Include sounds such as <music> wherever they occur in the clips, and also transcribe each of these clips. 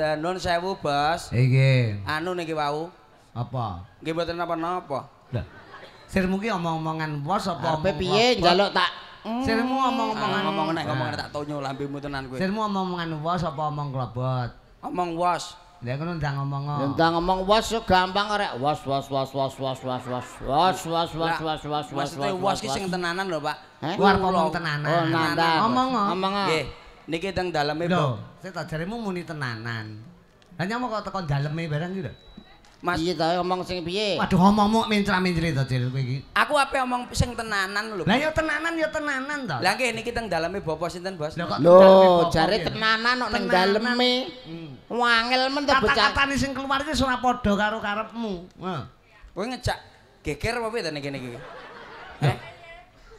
Danun sewu, Bos. Iki Anu niki wau. apa? Nggih mboten napa-napa. Lah. Sirmu ki omong-omongan bos apa? Arepe omong piye njaluk tak Sirmu omong-omongan Ngomong nek ngomong Nah. tak tonyo lambemu tenan kowe. Sirmu omong-omongan bos apa omong klebet? Omong was. Lah ngono ndang ngomong. Entang ngomong was yo gampang arek was was was was was was was was was was was was was was ki sing tenanan lho, Pak. Heh? Ku arep ngomong tenanan. Oh, nandang. Ngomong. oh. Ngomong. ah. Nggih. Niki teng daleme, Bos. saya tak jarimu muni tenanan. Lah nyamuk kok tekan daleme barang iki lho. Mas, Piye ta ngomong sing piye? Waduh ngomongmu mincra-mincri to Cil kowe iki. aku ape omong sing tenanan lho. Lah ya tenanan ya tenanan to. Lah nggih niki teng daleme Bapak sinten, Bos? Lah kok daleme Lho, jare tenanan kok ning Tenanan. daleme. Hmm. Wangel men to bocah. Kata-katane sing keluar iki ora padha karo karepmu. Heeh. Kowe ngejak geger apa piye ta niki niki? Eh?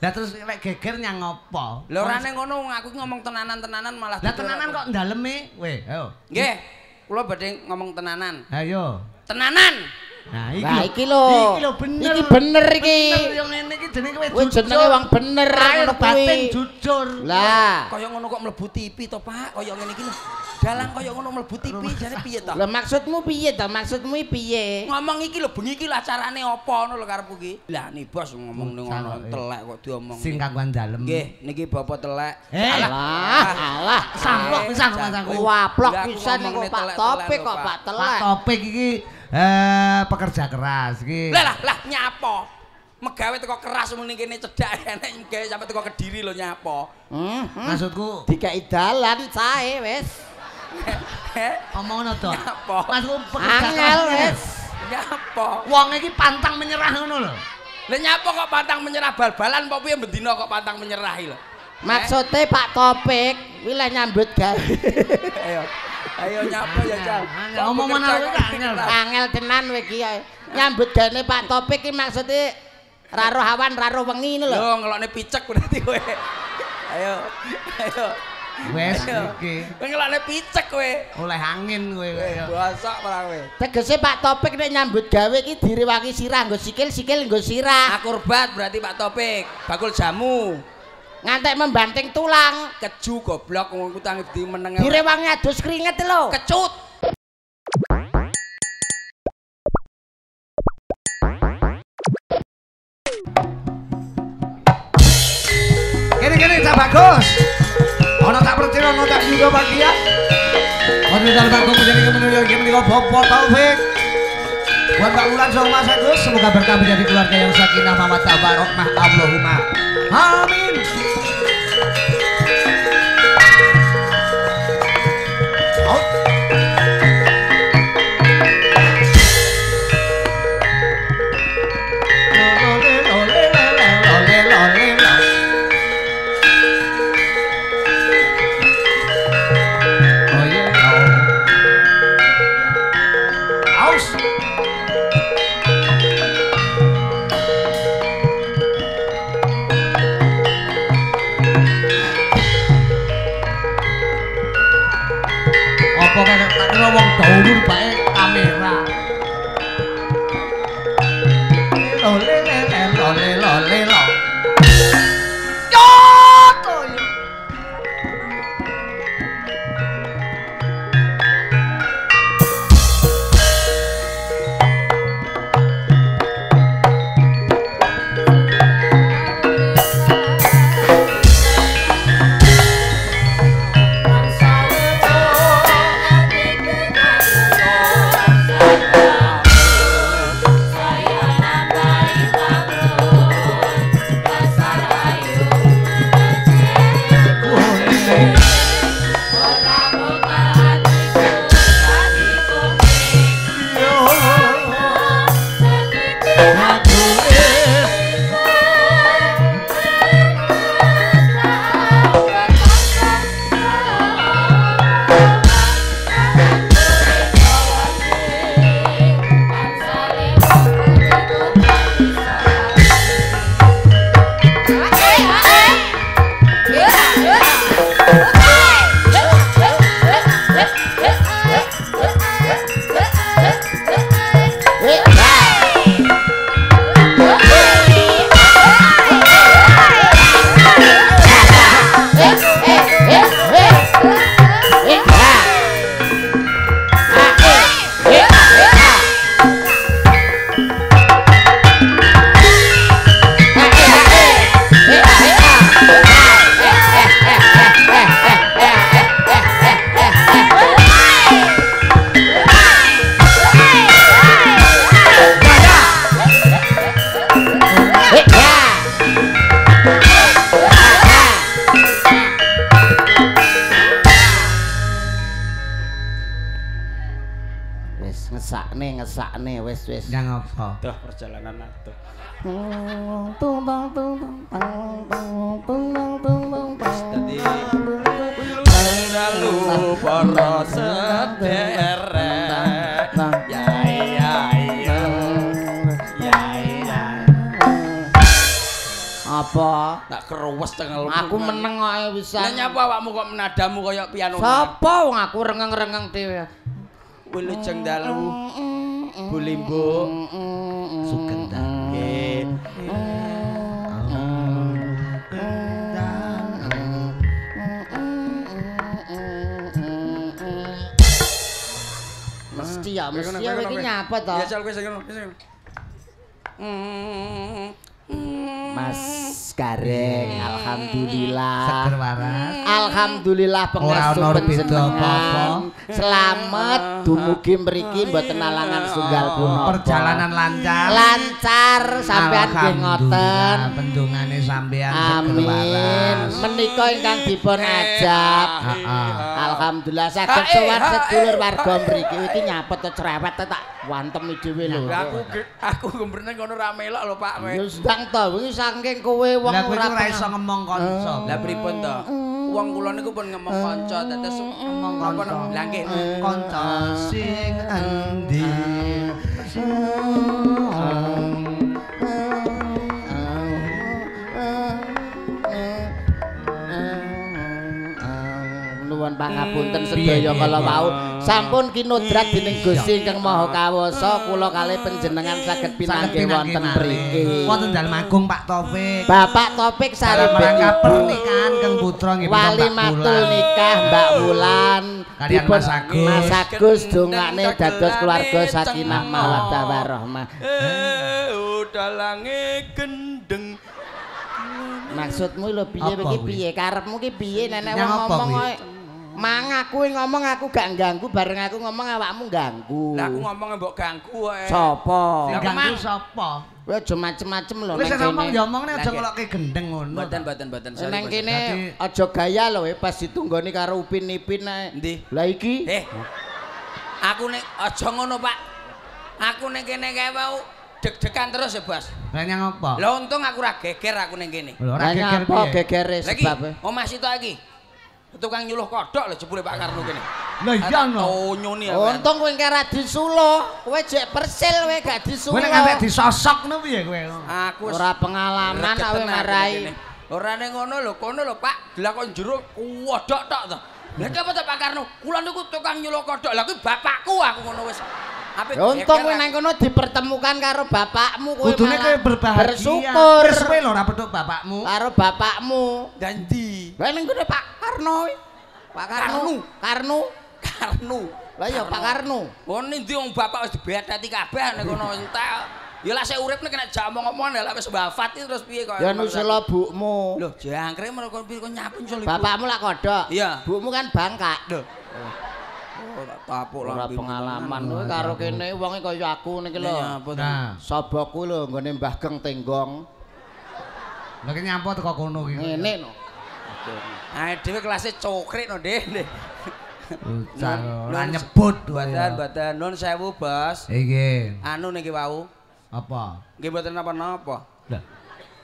Lah terus lek geger nyang apa? Lah ora ning ngono aku ki ngomong tenanan-tenanan malah Lah tenanan kok daleme? Weh, ayo. Nggih. Kula badhe ngomong tenanan. Ayo. Tenanan. Nah, iki. Lah lho. iki lho. Iki lho bener. Iki bener iki. Bener yo ngene iki jenenge kowe Kowe jenenge wong bener ngono batin jujur. Lah, Kaya ngono kok mlebu TV to, Pak. Kaya ngene iki lho. Dalang kaya ngono mlebu TV jare piye to? lah maksudmu piye ta? Maksudmu piye? Ngomong iki lho bengi iki lah carane apa ngono lho karepku iki. Lah ni bos ngomong ning ngono eh. telek kok diomong. Sing kangguan dalem. Nggih, niki bapak telek. Eh, Alah, alah. Samplok pisan pisan kowe. Waplok Lah, aku pisan kok nih Pak Topik lho, kok Pak. Pak Pak Telek. Topik iki eh pekerja keras iki. Lah lah lah nyapo. Megawe teko keras muni kene cedhak <laughs> enek gawe sampe teko Kediri lho nyapo. Hmm, hmm. Maksudku dikai dalan sae wis. Heh, omongno to. Apa? Maksudku pekerja Angel keras. wis. nyapo. Wong iki pantang menyerah ngono lho. Lah nyapo kok pantang menyerah bal-balan apa piye bendina kok pantang menyerah lho. Maksudnya Pak Topik wilayah nyambut gawe. Ayo. Ayo nyapo ya, kok kowe, ini Angel? Angel tenan kowe iki ya. Nyambut gawe Pak Topik iki maksudnya raro hawan raro wengi ngono lho. Lho ngelokne picek berarti kowe. Ayo. Ayo. Wes iki Kowe ngelokne picek kowe. oleh angin kowe. Kowe bosok ora kowe. Tegese Pak Topik nek nyambut gawe iki direwangi sirah nggo sikil-sikil nggo sirah. Akurbat berarti Pak Topik. Bakul jamu. Ngantek membanting tulang. Keju goblok wong utang di meneng. Direwangi adus keringet lho. Kecut. Kene kene Cak Bagus. Ana tak percaya ana tak juga bahagia. Ono dalam aku menjadi kemenuyo iki menika Bapak Taufik. Buat Pak Ulan sama Mas Agus, semoga berkah menjadi keluarga yang sakinah mawaddah warahmah Allahumma. Amin. Thank. Ngesakne ngesakne wis wis. Yang apa? Duh perjalanan atuh. Tung tung tung tung tung tung tung tung Dadi lalu para sederek. Ya ya ya. Ya ya. Apa? Tak keruwes tengel. Aku meneng kok Lah pisan. nyapa awakmu kok menadamu kaya piano. Sapa wong aku rengeng-rengeng dhewe. Wilujeng dalu. Bulimbo. Sugeng. Nggih. Mesti ya, mesti ya iki nyapa to? Ya sal kowe sing ngono. Mm, mm. Mas Gareng, alhamdulillah. Seger waras. Alhamdulillah Ora pengestu panjenengan. Selamat dumugi mriki mboten alangan tunggal punapa. Perjalanan lancar. lancar sampean nggih ngoten. Alhamdulillah, Pendungane sampean seger Amin. waras. Menika ingkang dipun ajab. Heeh. Alhamdulillah saged sowan sedulur warga mriki iki nyapet to cerewet tak wantem dhewe lho. Aku aku gembrene ngono ra melok lho Pak kowe. Ya to wingi saking kowe wong Lah kowe ora ora iso ngomong kanca. Lah pripun to? Wong kula niku pun ngomong kanca dados ngomong apa no? Lah nggih. kanca sing endi? Nuwun pangapunten Piye, sedaya kala wau. Sampun kinodrat dening Gusti Ingkang Maha Kawasa kula kalih panjenengan saged pinanggih wonten mriki. Wonten dalem agung Pak Taufik. Bapak Saribet rangka Ibu. pernikahan Kang Putra nggih Wali matul nikah Mbak Wulan Kalian Mas Agus. Mas Agus dongakne dados keluarga sakinah mawaddah warahmah. Eh, udalange gendeng. Maksudmu lho piye iki piye? Karepmu ki piye nenek wong ngomong kok Mang aku ngomong aku gak ganggu bareng aku ngomong awakmu ganggu. Lah aku ngomong mbok ganggu wae. Sapa? Sing Lah, ganggu sapa? Kowe aja macem-macem lho Wis ngomong ya omongne aja ngelokke gendeng ngono. Mboten mboten mboten. Nang Bos. kene Dadi- aja gaya lho pas ditunggoni karo Upin-Ipin ae. Endi? Lah iki Eh. Aku nek aja ngono, Pak. Aku ning kene kae wau deg-degan terus ya, Bos. Lah nyang apa? Lah untung aku ora geger aku ning kene. Ora Lah geger nyapa piye? gegere Lagi, sebabe? omah situ iki. Tukang nyuluh kodok lho jebule Pak Karno kene. Lah iya no. Tonyone ya. Untung kowe engke ra disuluh. Kowe jek persil kowe gak disuluh. Kowe nek ngantek disosokno piye kowe? Aku Ora pengalaman tenan marai. Ora ning ngono lho, kono lho Pak. Kok jero kodok tok to. Lah iki apa to Pak Karno? Kula niku tukang nyuluh kodok. Lah kuwi bapakku aku ngono wis. Apik Ya untung kowe nang kono dipertemukan karo bapakmu kowe. Kudune kowe berbahagia. Bersyukur Wis kowe lho ora petuk bapakmu. karo bapakmu. Dan ndi? Lah ning kene Pak Karno. Pak Karno. Karno. Karno. Lah ya Pak Karno. Oh ndi wong bapak wis dibedati kabeh ning kono <laughs> entek. Ya lah sik uripne kena jak omong-omongan lah wis wafat iki terus piye kok. Ya nusela bukmu. Loh, jangkrik mereka piye kok nyapu ibu. Bapakmu lak kodok. Iya. Bukmu kan bangkak. Loh. Tak tapuk Ora lambe. pengalaman kowe karo kene wonge kaya aku niki lho. Lah? Nah, Sobokku lho nggone Mbah Geng Tenggong. lha ki nyampo teko kono ki. Ngene no. Ae dhewe kelasé cokrik no, Dek. Ucar Nun- ora nyebut Badan, badan nun sewu, Bos. Iki Anu niki wau. apa? Nggih mboten napa-napa. Lah.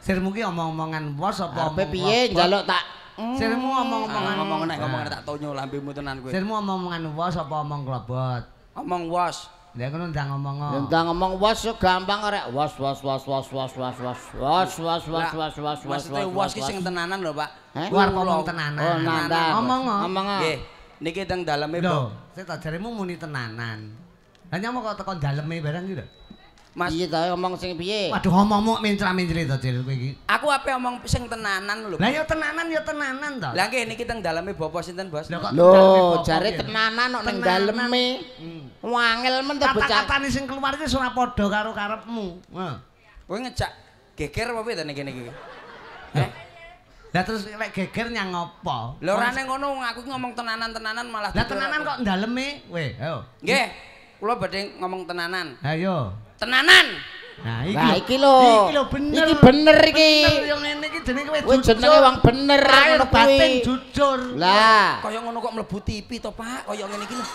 Sirmu ki omong-omongan bos apa omong piye njaluk tak Sirmu omong-omongan Ah, ngomong nek ngomong tak tonyo lambemu tenan kowe. Sirmu omong-omongan bos apa omong klobot? Omong was. Lah kono ndang ngomong. Ya entah ngomong was yo gampang arek was was was was was was was was was was Lah, was was was Maksudnya was ki sing tenanan lho, Pak. Luar ngomong tenanan. Oh, nandang. Ngomong. Ngomong. Nggih. Niki teng daleme, Lho, Bu. sik tak jaremu muni tenanan. Lah nyamuk kok teko daleme barang iki lho. Mas, Piye ta ngomong sing piye? Waduh ngomongmu mencra-mencri to Cil kowe iki. aku ape omong sing tenanan lho. Lah ya tenanan ya tenanan to. Lah nggih niki teng daleme Bapak sinten, Bos? Lah kok daleme Lho, jare tenanan kok ning Tenanan. daleme. Hmm. Wangel men to bocah. Kata-katane sing keluar iki ora padha karo karepmu. Heeh. Kowe ngejak geger apa piye to niki niki? Lah terus lek geger nyang apa? Lho ora ning ngono aku ngomong tenanan-tenanan malah Lah tenanan kok daleme? Weh, ayo. Nggih. Kula badhe ngomong tenanan. Ayo. Tenanan. Nah, iki. Lah lho. iki lho. Iki lho bener. Iki bener iki. Bener yo ngene iki jenenge wong bener ngono batin jujur. Lah, Kaya ngono kok mlebu TV to, Pak. Kaya ngene iki lho.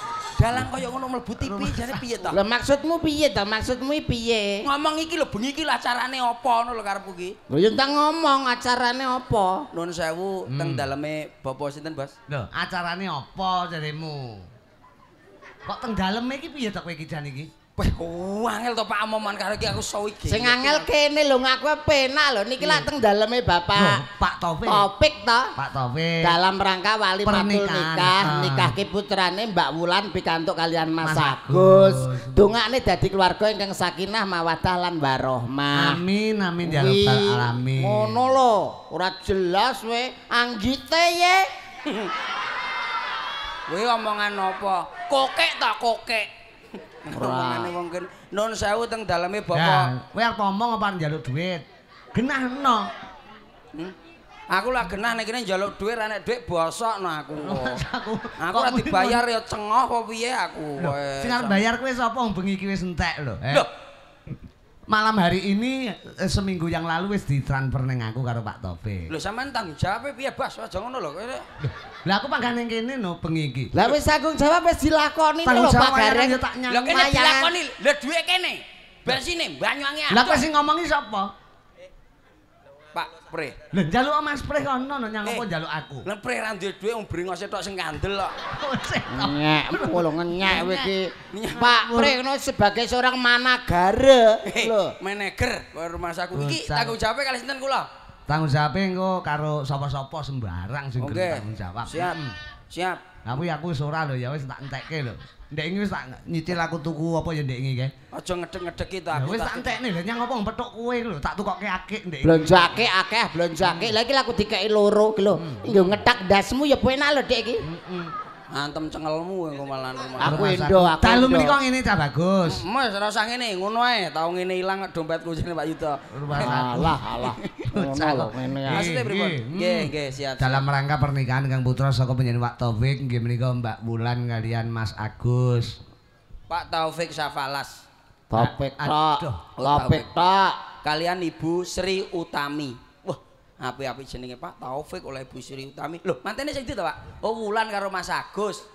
dalang kaya ngono mlebu TV jane piye to? Lah maksudmu piye to? Maksudmu piye? Ngomong iki lho bengi iki lho acarane apa ngono lho karepku iki. Lho yo entang ngomong acarane apa? Nuwun sewu Hmm. teng daleme Bapak sinten, Bos? Lho, acarane apa jaremu? Kok teng daleme iki piye to kowe iki jan iki? Wah, angel to Pak omongan karo iki aku sawi iki. Sing angel kene lho ngaku penak lho niki lak teng daleme Bapak Pak Taufik. Topik to. Pak Taufik. Dalam rangka wali matul nikah, ah. nikahke putrane Mbak Wulan pikantuk kalian Mas, Agus. Dongakne dadi keluarga ingkang sakinah mawaddah lan warohmah. Amin amin ya rabbal alamin. Ngono lho, ora jelas we anggite ye. <laughs> Kuwi omongan apa? Kokek ta kokek. Omongane wong kene. Nuwun sewu teng daleme Bapak. kowe arep ngomong apa njaluk duit? Genahno. Hmm? Aku lah genah nek kene njaluk dhuwit ra nek dhuwit bosokno aku. <laughs> Aku Aku ora dibayar ya cengoh apa piye aku. Sing arep bayar kowe sapa bengi iki wis entek lho. eh. Malam hari ini eh, seminggu yang lalu wis ditransfer ning aku karo Pak Taufik. lho sampean tanggung jawab piye, Bas? Aja ngono lho. kowe. Lah aku pangkat ning kene no bengi iki. Lah wis tanggung jawab wis dilakoni lho Pak Gareng. ya tak nyang. Lho kene dilakoni. Lho dhuwit kene. Bensine Banyuwangi. Lah kowe sing ngomongi sapa? Pak Pre. Lho njaluk Mas Preh kono no nyang apa Eh. njaluk aku. Lah Pre ra duwe dhuwit wong bringose tok sing kandel kok. <laughs> Nyek, lho ngenyek kowe iki. Pak Prikno sebagai seorang managara Eh, lho. manager rumah saku iki tanggung jawab kali sinten kula? Tanggung jawab engko karo sapa-sapa sembarang sing Oke. gelem tanggung jawab. Siap. Mm. Siap. Lah kuwi aku wis ora lho ya wis tak entekke lho. Ndek iki wis tak nyicil aku tuku apa ya ndek iki kae. Aja ngedek-ngedeki to aku. wis tak entekne lho nyang apa petuk kowe lho tak tukokke akik ndek iki. Blonjake akeh, blonjake. Lah iki aku dikeki loro iki lho. Nggo ngetak dasmu ya penak lho Dik iki. Heeh. Antem cengelmu engko malah rumah. Aku endo, aku Dalu endo. menika ngene cah bagus. Mas ora usah ngene, ngono ae. Tau ngene ilang dompetku jenenge Pak Yuda. <laughs> Alah, alah. <laughs> Ngono ngene ya. Pripun? Nggih, Nggih, hmm. nggih, siap. Dalam rangka pernikahan Kang Putra saka penyanyi Pak Taufik nggih menika Mbak Wulan kalian Mas Agus. Pak Taufik Safalas Aduh. tok. Topik tok. kalian Ibu Sri Utami. Apik-apik jenenge Pak Taufik oleh Ibu Sri Utami. Loh, mantene sing ndi to, Pak? Oh, Wulan karo Mas Agus.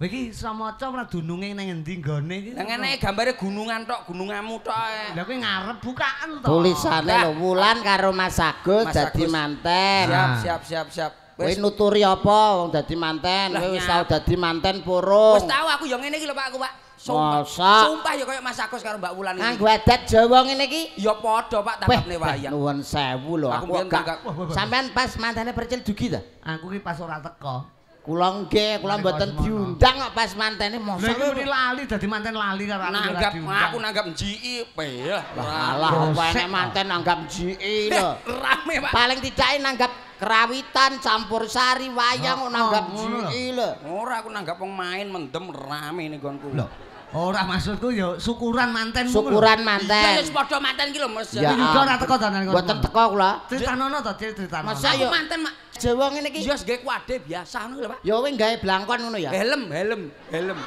Kowe iki iso maca ora dununge ning endi nggone iki? Lah ngene gambare gunungan tok, gununganmu tok. Lah kowe ngarep bukaan to. Tulisane lho Wulan karo Mas Agus dadi manten. Siap, siap, siap, siap. Kowe nuturi apa wong dadi manten? Kowe wis tau dadi manten purung. wis tahu aku ya ngene iki lho Pak aku, Pak. Sumpah. Masa? Sumpah ya kaya Mas Agus karo Mbak Wulan Nganggo iki. adat Jawa ngene iki. Ya padha Pak tanggapne wayang. nuwun sewu lho Aku aku mbiyen gak tanggap Wah, wah, wah. sampean pas mantene percil dugi ta? Aku ki pas ora teko. Kula nggih, kula mboten diundang kok pas mantene Lah mosok. iki muni lali dadi manten lali karo aku nanggap aku nanggap njiki pe Alah, apa kok. manten nanggap jiki lho. rame Pak Paling tidak nanggap kerawitan campur sari wayang kok nanggap ngono lho. jiki lho. ora aku nanggap wong main mendem rame ning gonku Lho, ora maksudku ya syukuran manten Syukuran manten. wis padha manten iki lho Mas Ya. Ora teko to nang kono. Mboten teko kula. Critanono to, critanono. Masa aku manten Mak Jawa ngene iki. iya wis gawe kuade biasa ngono lho Pak Ya kowe gawe blangkon ngono ya. helm helm helm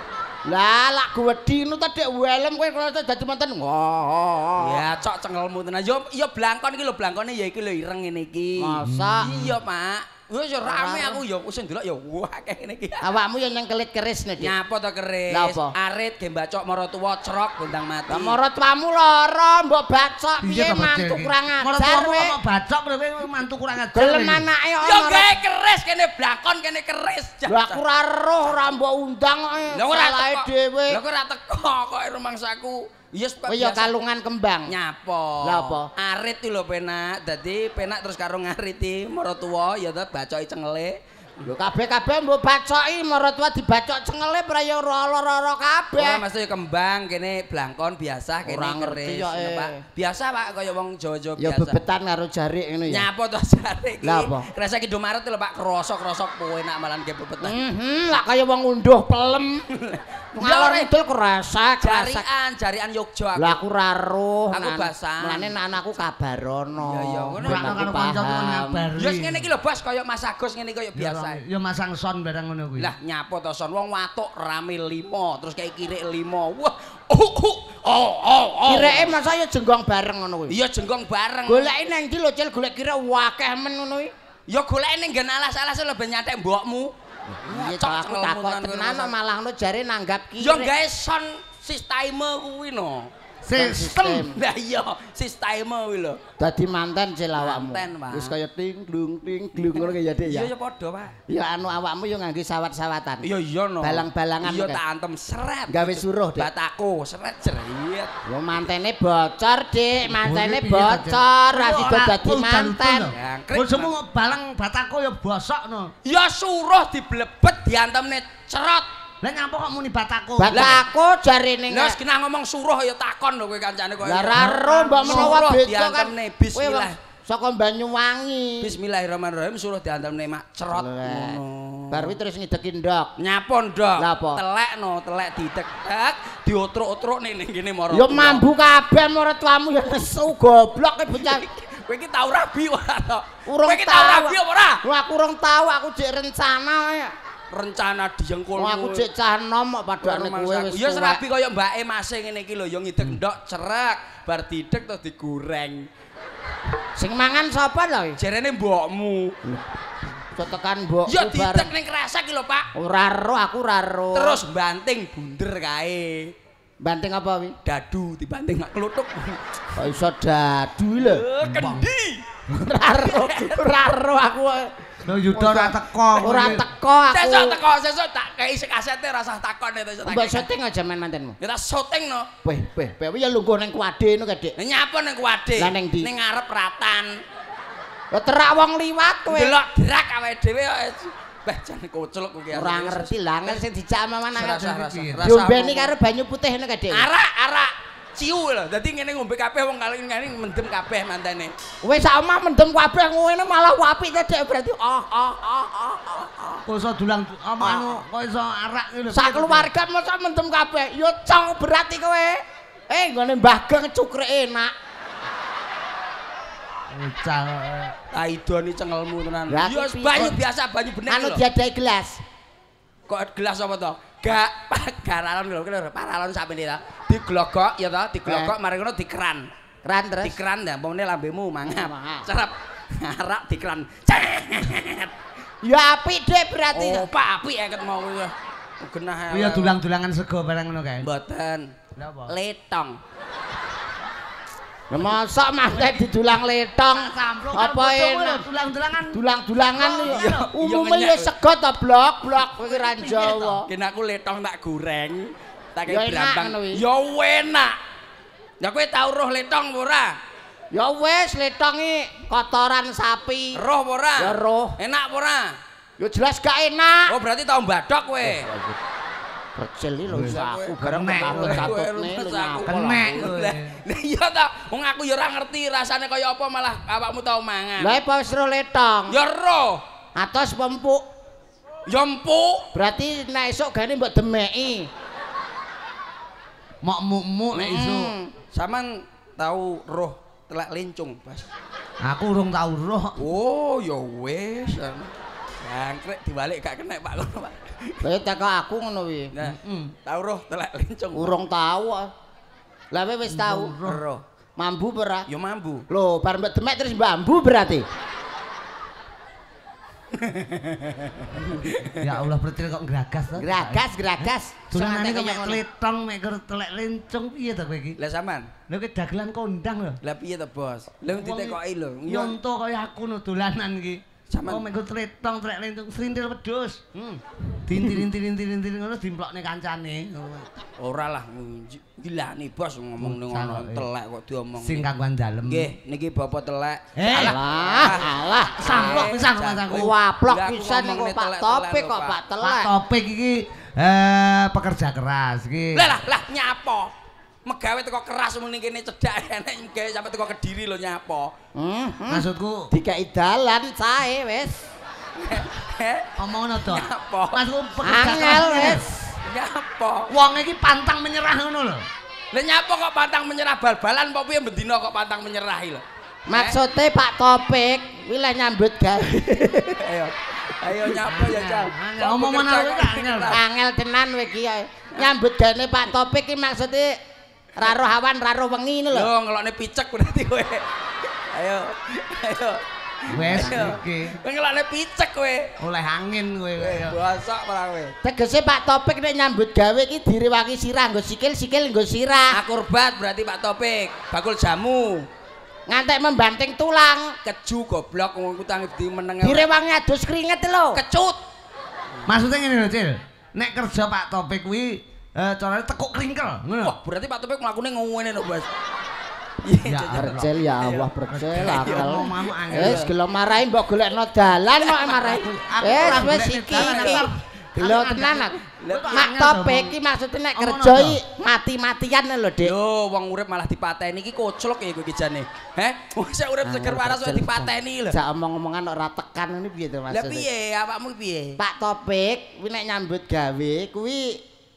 Lah lak wedi ngono ta dek welem kowe kok dadi manten. Wah. ya cok cengelmu tenan yo yo blangkon iki lho blangkone ya iki lho ireng ngene iki Masa? iya Pak wis yo rame aku yo ndelok yo wah kayak ngene iki Awakmu yang nyengkelit keris Dik. nyapa to keris Lah arit ge mbacok maratuwa cerok bentang mati Lah mara tuamu lara, mbok bacok piye mantu kurang Mara ajar tuamu kowe. kok bacok kowe mantu kurang ajar. Gelem anake Yo mara- gawe keris kene blangkon kene keris. Lho aku ora roh, ora mbok undang kok. Lah ora teko. dhewe. Lah kok ora teko kok rumangsaku. Yes, Pak. Kowe ya biasa. kalungan kembang. nyapo. Lah apa? Arit iki lho penak. Dadi penak terus karo ngariti maratuwa ya ta bacoki cengele. Lho kabeh-kabeh mbok bacoki mara tua dibacok cengele ora ya Ora kabeh. mesti kembang kene blangkon biasa kene Ora ngerti keris. ya, eh. Pak. Biasa Pak kaya wong Jawa-Jawa Ya biasa. bebetan karo jarik ngono ya. Nyapo to jare iki. Lah apa? Rasa ki Indomaret lho Pak krosok-krosok kowe enak malan ge bebetan. Mhm, lak kaya wong unduh pelem. <laughs> Ngalor ngidul kerasa, kerasa. Jarian, jarian Yogja aku. Lah aku ora roh. Aku basan. Mulane anakku kabarono. Ya, ya, ngono. Ben Ora aku karo kanca tuwa paham. ngabari. Ya ngene iki lho Bos kaya Mas Agus ngene kaya Ya, biasa. Ya masang son barang ngono kuwi. Lah nyapo to son wong watuk rame limo terus kayak kirik limo. Wah. Oh oh oh oh. oh. Kireke masa ya jenggong bareng ngono kuwi. Iya jenggong bareng. Goleki nang ndi lho, Cil? Golek kira wakeh men ngono kuwi. Ya golek ning nggen alas-alas lho ben nyatek mbokmu. Iya Cok, aku takut tenan malah ngono jare nanggap kiri. Yo gawe sound system kuwi no. Sistem. Lah iya, system kuwi lho. Dadi manten cil awakmu. Manten, Pak. Wis kaya ting glung ting glung ngono kaya Dik ya. Iya ya padha, Pak. Ya anu awakmu yo nganggo sawat-sawatan. Iya iya no. Balang-balangan Iya tak antem seret. Gawe suruh, Dik. Bataku seret jerit. Yo mantene bocor, Dik. Mantene bocor, ra sida dadi manten. lho. Jangkrik, Bojomu balang batako ya bosok no. Ya suruh diblebet diantemne cerot. Lah nyapa kok muni batako? Bataku jarene. Lah wis kena ngomong suruh ya takon lho kowe kancane kowe. Lah raro mbok menawa Suruh beco kan. bismillah. Saka Banyuwangi. Bismillahirrahmanirrahim suruh diantemne mak cerot ngono. Bar kuwi terus ngideki ndok. Nyapon dok. Lah apa? Telek no, telek didek-dek, diotruk-otruk ning kene moro. Yo mambu kabeh marang tuamu ya nesu goblok e bocah. <laughs> Kowe iki tau rabi ora to? Urung Kowe iki tau rabi apa ora? Aku urung tau, aku jek rencana ya. Rencana diengkul. Wah, aku jek cah nom kok padane kowe wis. Ya serabi kaya mbake Mase ngene iki lho, ya ngidek ndok cerek, bar didek terus digoreng. Sing mangan sapa lho? Jerene mbokmu. Iso tekan mbok. Ya didek ning kresek iki lho, Pak. Ora ro, aku ora ro. Terus banting bunder kae. banting apa wi? Dadu dibanting mak kluthuk. Kok iso dadu lho. Eh, Kendi. Ora ro, ora ro aku. Lho Yuda ora teko. Ora teko aku. Sesuk teko, sesuk tak kei kasete rasah takon itu tak. Mbok syuting aja main mantenmu. Ya tak syuting no. Weh, weh, weh ya lungguh ning kuade ngono Dik. Lah nyapa ning kuwade? Lah ning ndi? Ning ngarep ratan. Ya terak wong liwat kowe. Delok drak awake dhewe kok. Bah jan kuculuk kowe iki. Ora ngerti lah, sing dijak rasa. rasa Diombeni apa-apa. karo banyu putih ngono Dik. arak arak ciu lho. Dadi ngene ngombe kabeh wong kali ngene mendem kabeh mantene. Wis sak omah mendem kabeh ngene malah apik ta Dik berarti oh oh oh oh. oh. Kok iso dulang apa anu kok iso arak ngene. Sak keluarga masa mendem kabeh. Yo cong berarti kowe. Eh, nggone Mbah Geng cukrek enak. Ucal. Tak idoni cengelmu tenan. Ya iki banyu biasa banyu bening Anu diadai gelas. Kok gelas apa to? Gak garalon lho kene paralon sakmene ta. Diglogok ya to, diglogok Eh. mari ngono dikeran. Keran terus. Dikeran ya, umpamane lambemu mangap. <laughs> Cerep. Arak dikeran. Ya apik Dik berarti. Oh, Pak apik ya ket mau ya. Genah. Ya dulang-dulangan sego barang ngono kae. Mboten. Lha apa? Letong. Mosok mate didulang letong. Apa enak? dulang-dulangan. Dulang-dulangan yo. Iya, Umume yo sego to blok-blok kowe ki ra Jawa. Kene aku letong tak goreng. Tak Ya kei enak brambang. Ya enak. Ya kowe tau roh letong ora? Ya wis letong iki kotoran sapi. Roh apa ora? Ya roh. Enak apa ora? Ya jelas gak enak. Oh berarti tau mbadok kowe. Iki lho iso aku bareng lho nyapa. Kenek lah. kowe. Lah lah iya ta, wong aku ya ora ngerti rasane kaya apa malah awakmu tau mangan. Lah apa wis ro letong? Ya roh. Atos pempuk. Ya empuk. Berarti nek esuk gane mbok demeki. Mok muk-muk nek. Hmm. Saman tahu roh telek lincung, Bas. Aku urung tau roh. Oh, ya wis. Jangkrik dibalik gak kena Pak ngono, Pak. Lah teko aku ngono. Nah, Heeh. tahu roh telek lincung. Urung tau. ah. Lah kowe wis tau. roh. Mambu apa ora? Ya mambu. Lho, bar mbok demek terus bambu berarti. Ya Allah pretil kok gragas to. Geragas, geragas. Dolanane kok Sampe mek klitong mek telek lencung piye to kowe iki? Lah sampean, Lha kowe dagelan kondang lho. lah piye to, Bos? Lah ditekoki lho. Ya Nyonto kaya aku no dolanan iki. Sampean- Oh mek klitong telek lencung srintil wedhus. Hmm. Dintir-dintir-dintir ngono dimplokne kancane. ora lah gila nih bos ngomong ning ngono eh. telek kok diomong. Sing kanggoan dalem. Nggih, niki bapak telek. Eh, Alah, alah. Samplok pisan rumahku. Waplok pisan kok Pak Topik kok Pak. Pak Pak Telek. Topik iki eh pekerja keras iki. Lah lah lah nyapa? Megawe teko keras muni kene cedhak enek megawe sampe teko Kediri lho nyapa. Hmm, hmm. Maksudku Dikai dalan sae wis. <laughs> Heh, omongno to. Nyapa? Maksudku pekerja Angel wis. nyapa? Wong iki pantang menyerah ngono lho. Lah nyapa kok pantang menyerah bal-balan apa piye bendina kok pantang menyerah lho. Maksudnya Pak Topik, wila nyambut gawe. <laughs> Ayo. Ayo nyapa ya, Cak. Angel, omongan aku iki angel. Angel tenan kowe iki. Nyambut gawe Pak Topik iki maksudnya raro awan raro wengi ngono lho. Lho ngelokne picek berarti kowe. Ayo. Ayo. Wes iki. Kowe ngelakne picek kowe. Oleh angin kowe kaya. Bosok ora kowe. Tegese Pak Topik nek nyambut gawe iki direwangi sirah nggo sikil sikil nggo sirah. Akurbat berarti Pak Topik. Bakul jamu. Ngantek membanting tulang. Keju goblok wong ku tangi di meneng. Direwangi adus keringet lho. Kecut. Maksudnya ngene lho, Cil. Nek kerja Pak Topik kuwi eh carane tekuk kringkel, ngono. Wah, berarti Pak Topik nglakune ngene lho, Bos. Ya, Bercel ya Allah bercel akal. angel. Wis gelem marahi mbok golekno dalan kok marahi. Aku Wis wis iki Lho tenan. kok Mak topik iki maksudnya nek kerja iki mati-matian lho, Dik. Yo, wong urip malah dipateni iki koclok ya kowe iki jane. Heh, wong sing urip seger waras kok dipateni lho. Jak omong-omongan ora tekan ini piye to Lah maksudnya? piye awakmu piye? Pak Topik kuwi nek nyambut gawe kuwi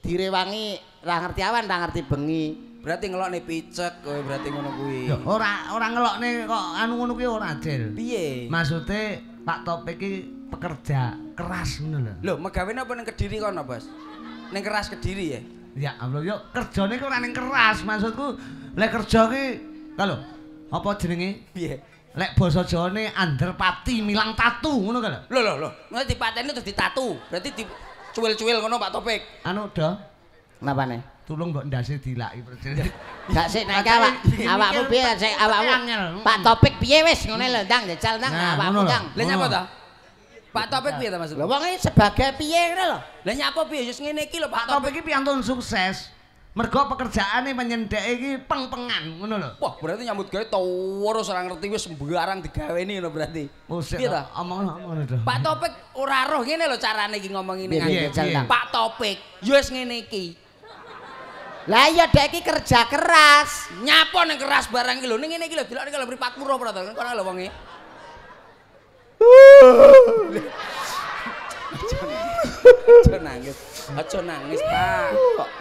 direwangi ra ngerti awan, ra ngerti bengi. Berarti ngelokne picek kowe berarti ngono kuwi. Yo, ora ora ngelokne kok anu ngono kuwi ora, Cil. Piye? Maksudnya Pak Topik iki pekerja keras ngono lho. Lho, megawene apa ning Kediri kono, Bos? Ning keras Kediri ya? Ya Allah, yo kerjane kok ora ning keras. Maksudku lek kerja ki kalau apa jenenge? Piye? Lek basa Jawane underpati milang tatu ngono kan lho. Lho lho lho, ngono dipateni terus ditatu. Berarti dicuil-cuil ngono Pak Topik. Anu do, Napane? Tulung mbok ndase dilaki percaya. <laughs> Gak sik nek awak awakmu piye sik awakmu. Pak Topik piye wis ngene lho ndang jajal ndang Nah, awakmu ndang. Lah nyapa ta? Pak Topik piye ta Mas? Lho wong sebagai piye ngene lho. Lah nyapa piye wis ngene iki lho Pak Topik iki piantun sukses. Mergo pekerjaane menyendhek iki peng-pengan ngono lho. Wah, berarti nyambut gawe terus ora ngerti wis sembarang digaweni ngono berarti. Musik. Piye ta? Omong ngono to. Pak Topik ora roh ngene lho carane iki ngomong kan. Ndang? Pak Topik, ya wis ngene iki. Lah iya dek iki kerja keras. Nyapa ning keras barang iki lho, ning ngene iki lho delok kalau mripat murah ora to. Kono lho wonge. Aja nangis. Aja nangis, Pak.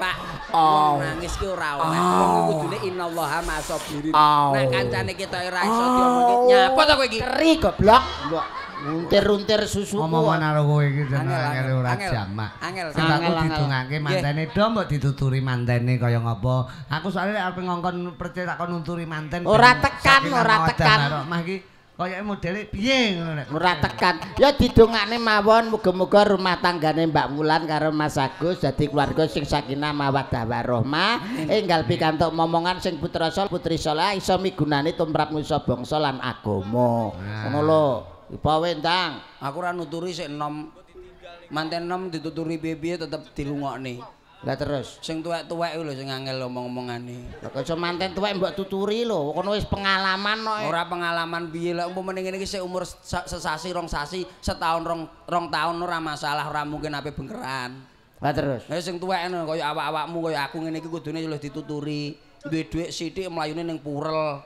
Pak, wong nangis ki ora oleh. Wong kudune innallaha ma'asabirin. Nek kancane kita ora iso diomongke, nyapa to kowe iki? Keri goblok. Mbok untir-untir susu. Omongan karo kowe iki Angel, ora jamak. Angel, Sing aku didongake mantene do mbok dituturi mantene kaya ngapa. Aku soalnya arep ngongkon percaya takon nunturi manten. Ora tekan, ora tekan. Mah iki kaya modele piye ngono nek. Ora tekan. Ya didongakne mawon muga-muga rumah tanggane Mbak Wulan karo Mas Agus dadi keluarga sing sakinah mawaddah warahmah. Enggal pikantuk momongan sing putra sol putri saleh iso migunani tumrap nusa bangsa lan agama. Ngono lho. Ipawe ndang. Aku ora nuturi sik enom. Manten enom dituturi piye-piye tetep dilungokne. Lah terus. Sing tuwek-tuwek lho sing angel omong-omongane. Lah kok manten tuwek mbok tuturi lho. Kono wis pengalaman kok. eh. Ora pengalaman piye lek umpama ngene iki sik umur sa- sesasi rong sasi, setahun rong rong tahun ora masalah, ora mungkin ape bengkeran. Lah terus. Lah sing tuwek ngono kaya awak-awakmu kaya aku ngene iki kudune luwih dituturi. Duwe dhuwit sithik mlayune ning purel.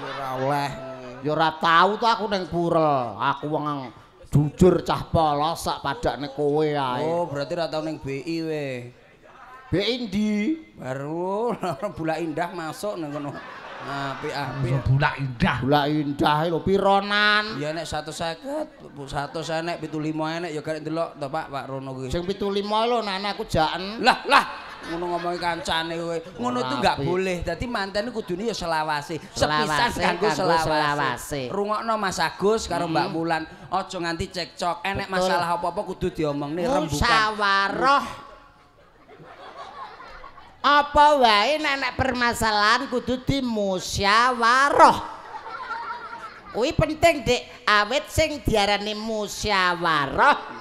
Ora oleh. Ya ora tau to aku ning purel. Aku wong jujur cah polos sak padakne kowe ae. Oh, berarti ora tau ning BI we. Be indi. Baru <laughs> bulak indah masuk nang kono. Apik-apik. Iso bulak indah. Gula indah lho pironan. Ya nek 150, Bu 100 enek 75 enek ya garek ndelok to Pak, Pak Rono kuwi. Sing 75 lho nek aku jaken. Lah, lah, ngono ngomongi kancane kowe. Ngono tuh enggak Rapi. boleh. Dadi manten kudune ya selawase. Sepisan kanggo selawase. Rungokno Mas Agus karo Mbak Wulan, aja nganti cekcok. Enek masalah apa-apa kudu diomongne rembukan. Musyawarah. Apa wae nek permasalahan kudu dimusyawarah. Kuwi penting, Dik. Awit sing diarani musyawarah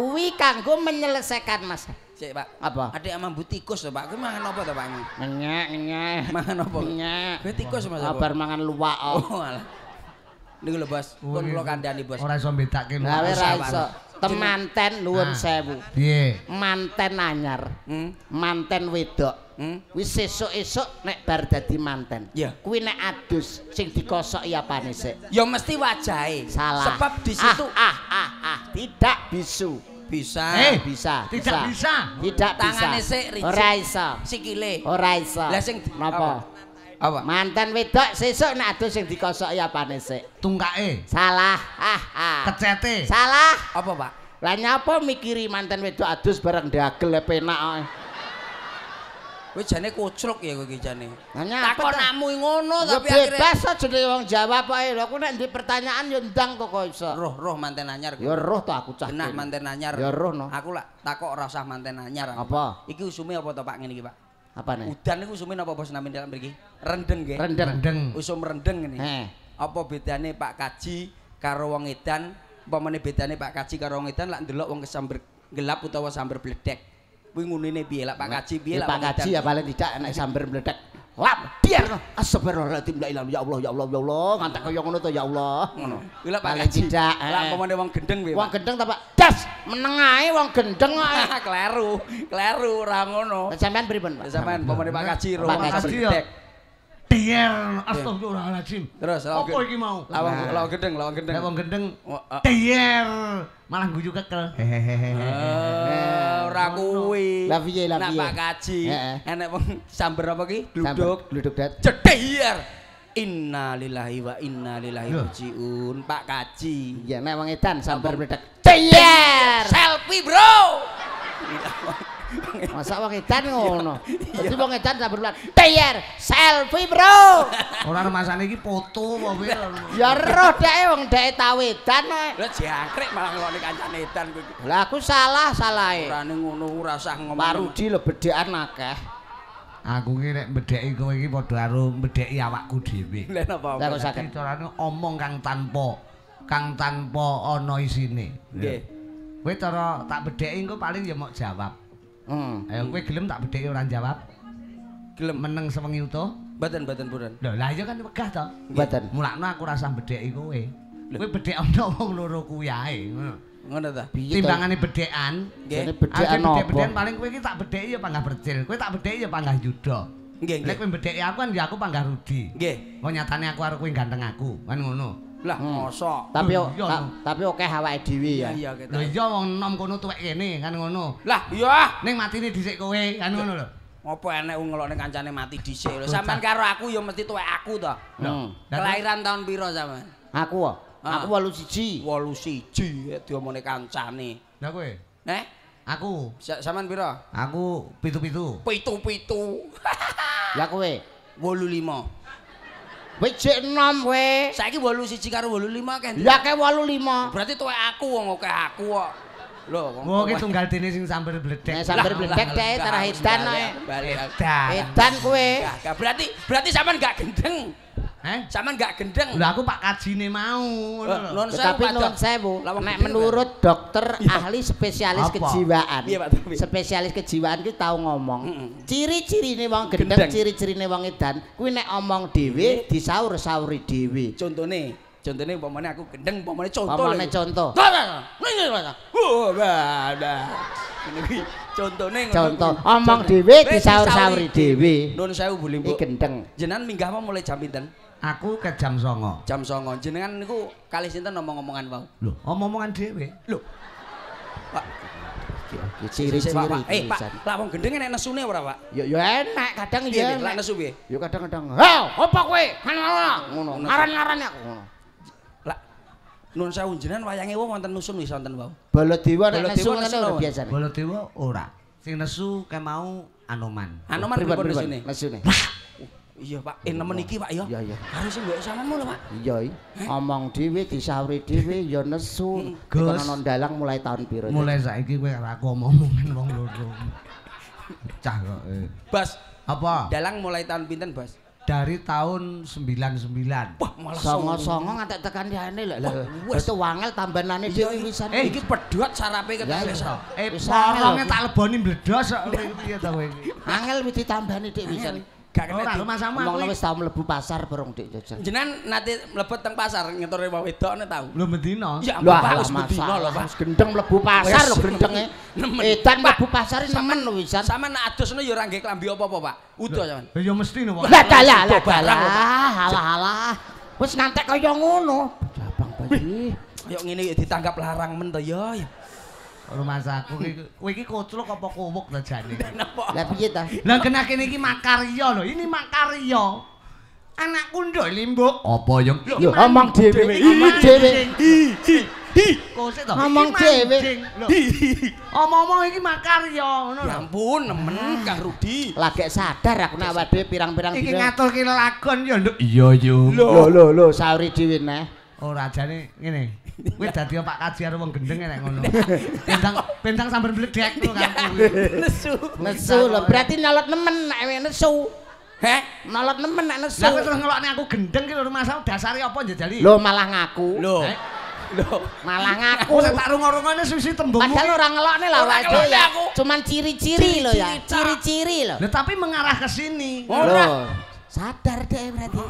kuwi kanggo menyelesaikan masalah. Cek, Pak. Apa? Adik mambu tikus to, Pak. Kuwi mangan apa to, Pak? Ngenyek, ngenyek. Mangan apa? Ngenyek. Kuwi tikus Mas. apa? Kabar mangan luwak. oh. Oh, alah. Niku lho, Bos. Pun kula kandhani, Bos. Ora iso bedake. Gawe ra Musyawarah. iso. Temanten nuwun Ah. sewu. Piye? Manten anyar. Hmm? Manten wedok. Hmm? Wis sesuk-esuk nek bar dadi manten. Iya. Kuwi nek adus sing dikosoki apane sik? Ya mesti wajahe. Salah. Sebab di situ ah ah ah, ah. tidak bisu. Bisa Eh, Bisa, Tidak bisa. Tidak bisa. Tangane sik ricik. Ora iso. sikile. Ora iso. Lah sing napa? Apa? Manten wedok sesuk nek adus sing dikosoki apane sik? Tungkake, Salah. Ah ah. kecete. Salah. Apa, Pak? Lah nyapa mikiri manten wedok adus bareng dagel penak. Kowe jane kocluk ya kowe iki jane. Lah nyapa Takon ta? namu ngono Ya tapi akhirnya bebas aja jenenge wong jawab ae. Lho aku nek ndek pertanyaan ya ndang kok iso. roh-roh manten anyar. Ya roh to aku cah. Genah kene. manten anyar. Ya roh no. Aku lak takok ora usah manten anyar. Apa? Iki usume apa to Pak ngene iki Pak? Apa nih? Udan niku usume napa bos nami dalam mriki? Rendeng nggih. Rendeng. Rendeng. Usum rendeng ngene. Heh. Apa bedane Pak Kaji karo wong edan? Umpamane bedane Pak Kaji karo wong edan lak ndelok wong kesamber gelap utawa samber bledek. Kuwi ngunine piye lak Pak Kaji piye lak Pak Kaji ya paling tidak enak sambar meledak. Lap diar. Astagfirullahaladzim la ilaha ya Allah ya Allah ya Allah ngantek kaya ngono to ya Allah. Ngono. Kuwi lak Pak Kaji. tidak, Lak eh. umpamane wong gendeng piye? Wong gendeng ta Pak? Das meneng ae wong gendeng ae. <laughs> kleru, kleru ora ngono. Lah sampean pripun Pak? Sampean umpamane Pak Kaji ro Pak Kaji, Tier, astagfirullahaladzim. Terus lawang Apa iki mau? Lawang Nah. lawang gendeng, lawang gendeng. Wong gendeng Oh, ah. tier, malah guyu kekel. Hehehe. Eh, ora kuwi. Lah piye, lah Nak piye? Pak Kaji, enek wong samber apa ki? Duduk. gluduk dat. Cedhir. Inna lillahi wa inna ilaihi Loh. rajiun. Pak Kaji. Ya nek wong edan sambar Apa? meledak. Tiar. Selfie, Bro. <laughs> Masa wong edan ngono. Dadi wong edan sambar meledak. Tiar. Selfie, Bro. Ora remasane iki foto apa piye? Ya roh dheke wong dheke tawedan ae. Lah jangkrik malah ngeloni kancane edan iki. Lah aku salah salahe. Orane ngono ora usah ngomong. Pak Rudi lho bedekan akeh. Aku ki nek mbedheki kowe iki padha karo mbedheki awakku dhewe. Lah napa? Lah kok saged. carane omong kang tanpa kang tanpa ana isine. Nggih. Kowe cara tak bedheki engko paling ya mok jawab. Hmm. Ayo kowe gelem tak bedheki ora jawab? Gelem. Meneng sewengi utuh? Mboten mboten purun. Lho, lah iya kan wegah to. Mboten. Mulakno aku rasa bedheki kowe. Kowe bedhek ana wong loro kuwi ae. ngono. Ngono ta? Piye to? Timbangane bedhekan. Jane bedekan Aku bedhek-bedhekan apa? paling kowe iki tak bedheki ya panggah percil. Kowe tak bedheki ya panggah judo. Nggih, Nek nggih. kowe bedheki aku kan ya aku panggah Rudi. Nggih. Wong nyatane aku karo kowe ganteng aku, kan ngono. Lah Hmm. mosok. Tapi no. tapi akeh awake dhewe ya. Iya. Lho iya wong enom kono tuwek kene, kan ngono. Lah iya. Ning matine dhisik kowe, kan ngono lho. Apa enek wong ngelokne kancane mati dhisik lho. Sampeyan karo aku ya mesti tuwek aku to. Hmm. Lah, Kelahiran tahun piro sampean? Aku ah. Ah. Aku 81. 81 diomone kancane. Lah kowe? Nek Aku, sa- sampean piro? aku pitu-pitu. Pitu-pitu. <laughs> Ya kowe. 85. Wis jek enom kowe. Saiki 81 karo 85 kan. Ya ke 85. Berarti tuwek aku wong akeh aku kok. Lho, wong tuwek. tunggal dene sing sambar bledek. Nek sambar bledek tarah harus edan balik, ae. Edan. Edan kowe. Berarti berarti sampean gak gendeng. Heh? Sampean gak gendeng. Lah aku Pak Kajine mau, ngono lho. Pak, nuwun sewu, nek menurut dokter ahli spesialis Apa? kejiwaan. Iya, Pak, tapi. Spesialis kejiwaan ki tau ngomong, ciri-cirine wong gendeng, ciri-cirine wong edan, kuwi nek omong dhewe disaur-sauri dhewe. Contone, contone umpamane aku gendeng, umpamane contoh. Pamane lho. contoh. Oh, bada. Ngene kuwi contone ngono Contoh, omong dhewe Wis disaur-sauri dhewe. Nun sewu Bu Iki gendeng. Jenengan minggah apa mulai jam pinten? Aku ke jam 09.00. Jam 09.00. Jenengan niku kali sinten ngomong-ngomongan wau. Lho, omong-omongan dhewe. Lho. Pak, ciri-ciri Eh, Pak, lah wong gendeng enek nesune ora, Pak? Ya ya enak, kadang ya Lah enak. nesu piye? Ya kadang-kadang, "Ha, apa kowe?" Ngono. Ngono. Ngaran-ngaran aku ngono. Lah Nun sewu jenengan wayange wong wonten nusun wis wonten wau. Baladewa nek nesu lawan. biasane. Baladewa ora. Sing nesu ke mau Anoman. Anoman pripun? nesune? Nesune. Iya, Pak. Eh nemen iki, Pak ya. Iya, iya. Harus sing mbok samamu lho, Pak. Iya, i. omong dhewe disauri dhewe ya nesu. Gus. Kono dalang mulai tahun piro? Mulai saiki kowe karo aku omong-omongan wong loro. Cah kok. eh. Bas, Apa? dalang mulai tahun pinten, Bas? Dari tahun 99. Wah, malah Songo-songo ngantek tekan diane lho. Itu wangel tambanane Iya, dhewe iya. wisan. Eh, iki pedhot sarape Ya, ketemu iya. Eh, Wis porongnya angel. tak leboni mbledos kok piye ta kowe iki? Angel wis ditambani dik wisan. Gak kena Ora lho aku. Omongno iki- wis tau mlebu pasar bareng dik jajan. Jenengan nate mlebet teng pasar ngetore wong wedokne tau. Lho mendino. Ya Lho, Pak wis bedino lho. Pak. Wis gendeng mlebu pasar lho gendenge. Edan mlebu pasar nemen lho wisan. Sama nak adusno ya ora nggih klambi apa-apa, Pak. Udo sampean. Lah ya mesti no. Pak. Lah dalah lah dalah. Halah halah. Wis ngantek kaya ngono. Jabang bayi. Kaya ngene ya ditanggap larang men to ya. Rumah saku iki kowe iki koclok apa kuwuk ta jane. <laughs> Lah piye ta? Lah kena kene iki makarya lho, ini makarya. Anakku ndok limbuk. Apa yang? Yo omong dhewe, omong dhewe. Kosek to. Ngomong Iki dhewe. Omong-omong iki makarya ngono Ya lho. ampun, nemen Kang Rudi. Lagi sadar aku nak waduh pirang-pirang Iki ngaturke lakon ya, Nduk. Iya, yo. Lho lho lho sauri dhewe neh. Ora jane ngene. <laughs> Kowe dadi Pak Kaji karo wong gendeng nek ngono. <laughs> Pendang pendang sambar bledek lho kamu. <laughs> Nesu. Nesu lho berarti nyolot nemen nek nesu. Heh? Nolot nemen nek nesu. Lah terus ngelokne aku gendeng ki lho masalah dasare apa njajali? Lho malah ngaku. Lho. Eh? Lho. Malah ngaku. Aku sing tak rungo-rungone susi tembungmu. Padahal ora ngelokne lah Ora waduh ngelokne ya. aku. Cuman ciri-ciri lho ya. Ciri-ciri, lho. Lah tapi mengarah ke sini. Ora. Lho, Sadar deh berarti.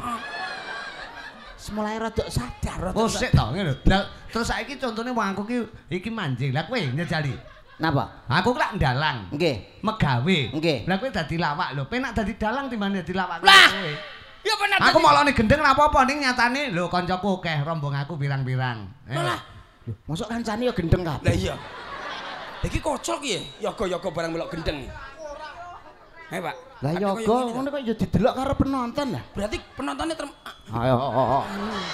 Semulai rodok sadar. Oh, sik to ngene. Lah terus saiki contone wong aku ki iki manjing. Lah kowe njajali. Napa? Aku lak ndalang. Nggih. Megawe. Nggih. Lah kowe dadi lawak lho. Penak dadi dalang timbang dadi lawak Lah! kowe. Ya bener. Aku molone gendeng ora apa-apa ning nyatane lho kancaku akeh rombong aku pirang-pirang. Eh. Lah. Mosok kancane ya gendeng kabeh. Lah iya. Iki kocok ya, yoga-yoga barang melok gendeng. Heh, Pak. Lah yoga gini, ngono kok ya didelok karo penonton ya. Berarti penontonnya term Ayo oh, oh.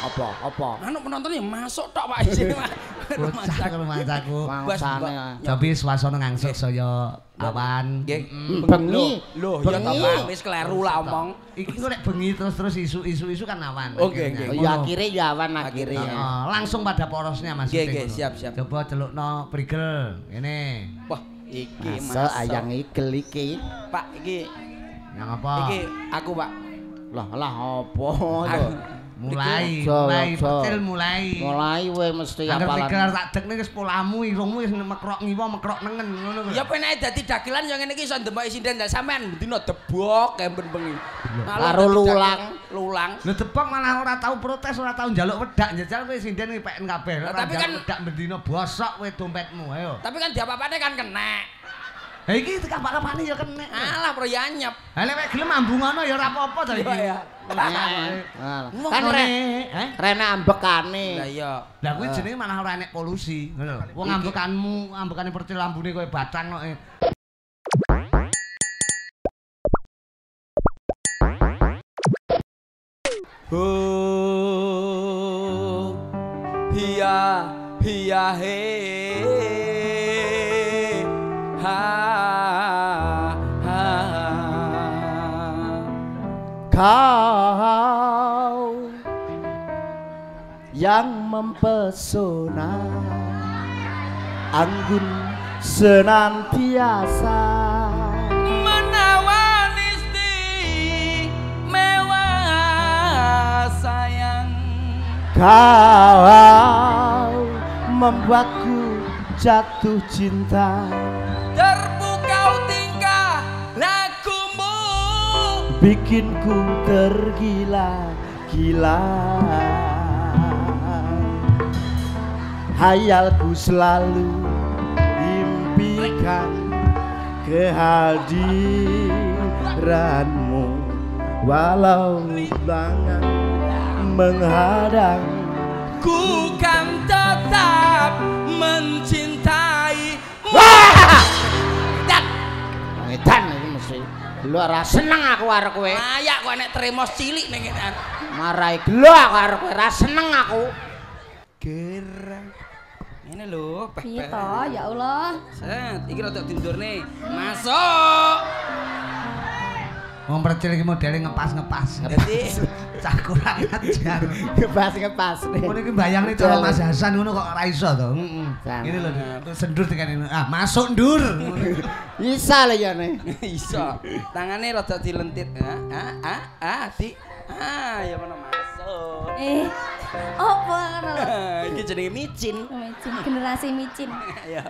apa apa. anu penontonnya masuk tok Pak isine Pak. Bocah karo mancaku. Mangsane. Tapi swasana ngangsuk saya awan. Nggih. Mm, bengi. Loh, ya Bengi. to Pak, wis kleru lah omong. Iki kok nek bengi terus-terus isu-isu isu kan awan. Oke, oke. Ya akhirnya ya awan akhirnya. Heeh, Oh, langsung pada porosnya Mas. Nggih, nggih, ngono. siap, siap. Coba celukno prigel. Ngene. Wah, iki Masa masuk. ayang igel iki. Pak, iki Yang apa? iki aku Pak. Lah lah apa to? Mulai, mulai petil mulai. Mulai we mesti Angger prigel apalan. tak dekne wis polamu irungmu wis mekrok ngiwa mekrok nengen ngono kuwi. Ya penake dadi dagelan yang ngene iki iso ndemoki sinden dan sampean dina debok kemben bengi. Karo lulang. Lulang. Lho tebak malah ora tau protes, ora tau njaluk wedak, njajal kowe sinden ngipeken kabeh. Lah, Ora tapi kan- wedak bendina bosok kowe dompetmu, ayo. Tapi kan diapa-apane kan kena. Ha iki kapan-kapane ya kena. Alah pro ya anyep. Ha nek kowe gelem ambung ngono ya ora apa-apa to iki. Ngomong Kan re, Eh? rene ambekane. Lah iya. Lah kuwi jenenge malah ora enek polusi, ngono lho. Wong ambekanmu, ambekane percil lambune koyo batang kok. eh. Oh, hiya hiya he Kau yang mempesona Anggun senantiasa. Menawan mewah sayang. Kau membuatku jatuh cinta Bikinku tergila-gila Hayalku selalu impikan kehadiranmu. Walau banyak menghadang ku kan tetap mencintai Dan Edan Lu ora seneng aku karo kowe. layak kok nek tremos cilik ning ngene. Marai gelo aku karo kowe, ora seneng aku. Gerang. Ngene lho, peh. Piye to? Ya Allah. Set, iki rada diundurne. Masuk. Wong percil iki modele ngepas-ngepas. Dadi <laughs> Cah kurang ajar. Ngepas ngepas nih. Ngono iki bayangne cara Mas Hasan ngono kok ora iso to. Heeh. Ngene lho, sendur tekan ini. Ah, masuk ndur. <laughs> Bisa lho ya nih. <laughs> iso. Tangane rada dilentit. Ah, ah, ah, ah, di. Ah, ya mana masuk. Eh, apa ngono lho? iki jenenge micin. Micin, generasi micin. Ya.